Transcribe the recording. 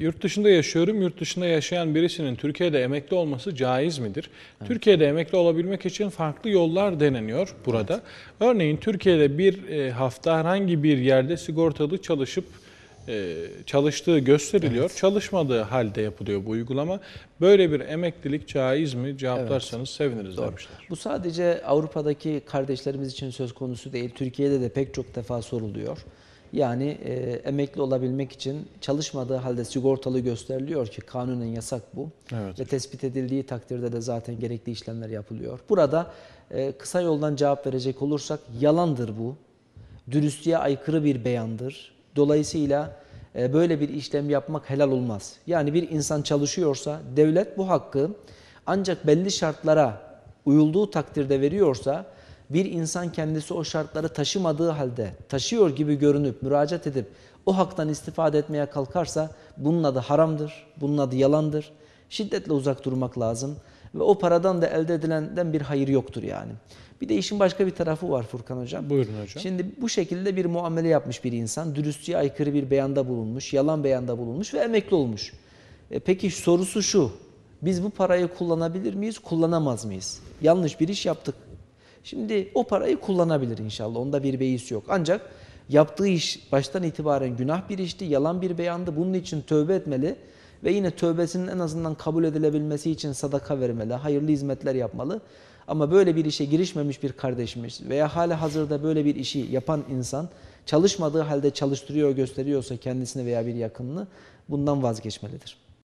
yurt dışında yaşıyorum. Yurt dışında yaşayan birisinin Türkiye'de emekli olması caiz midir? Türkiye'de emekli olabilmek için farklı yollar deneniyor burada. Örneğin Türkiye'de bir e, hafta herhangi bir yerde sigortalı çalışıp e, çalıştığı gösteriliyor. Çalışmadığı halde yapılıyor bu uygulama. Böyle bir emeklilik caiz mi? Cevaplarsanız seviniriz demişler. Bu sadece Avrupa'daki kardeşlerimiz için söz konusu değil. Türkiye'de de pek çok defa soruluyor. Yani e, emekli olabilmek için çalışmadığı halde sigortalı gösteriliyor ki kanunen yasak bu. Evet. Ve tespit edildiği takdirde de zaten gerekli işlemler yapılıyor. Burada e, kısa yoldan cevap verecek olursak yalandır bu. Dürüstlüğe aykırı bir beyandır. Dolayısıyla e, böyle bir işlem yapmak helal olmaz. Yani bir insan çalışıyorsa devlet bu hakkı ancak belli şartlara uyulduğu takdirde veriyorsa bir insan kendisi o şartları taşımadığı halde taşıyor gibi görünüp müracaat edip o haktan istifade etmeye kalkarsa bunun adı haramdır, bunun adı yalandır. Şiddetle uzak durmak lazım ve o paradan da elde edilenden bir hayır yoktur yani. Bir de işin başka bir tarafı var Furkan Hocam. Buyurun hocam. Şimdi bu şekilde bir muamele yapmış bir insan, dürüstlüğe aykırı bir beyanda bulunmuş, yalan beyanda bulunmuş ve emekli olmuş. E peki sorusu şu, biz bu parayı kullanabilir miyiz, kullanamaz mıyız? Yanlış bir iş yaptık. Şimdi o parayı kullanabilir inşallah, onda bir beis yok. Ancak yaptığı iş baştan itibaren günah bir işti, yalan bir beyandı. Bunun için tövbe etmeli ve yine tövbesinin en azından kabul edilebilmesi için sadaka vermeli, hayırlı hizmetler yapmalı. Ama böyle bir işe girişmemiş bir kardeşimiz veya hala hazırda böyle bir işi yapan insan çalışmadığı halde çalıştırıyor gösteriyorsa kendisini veya bir yakınını bundan vazgeçmelidir.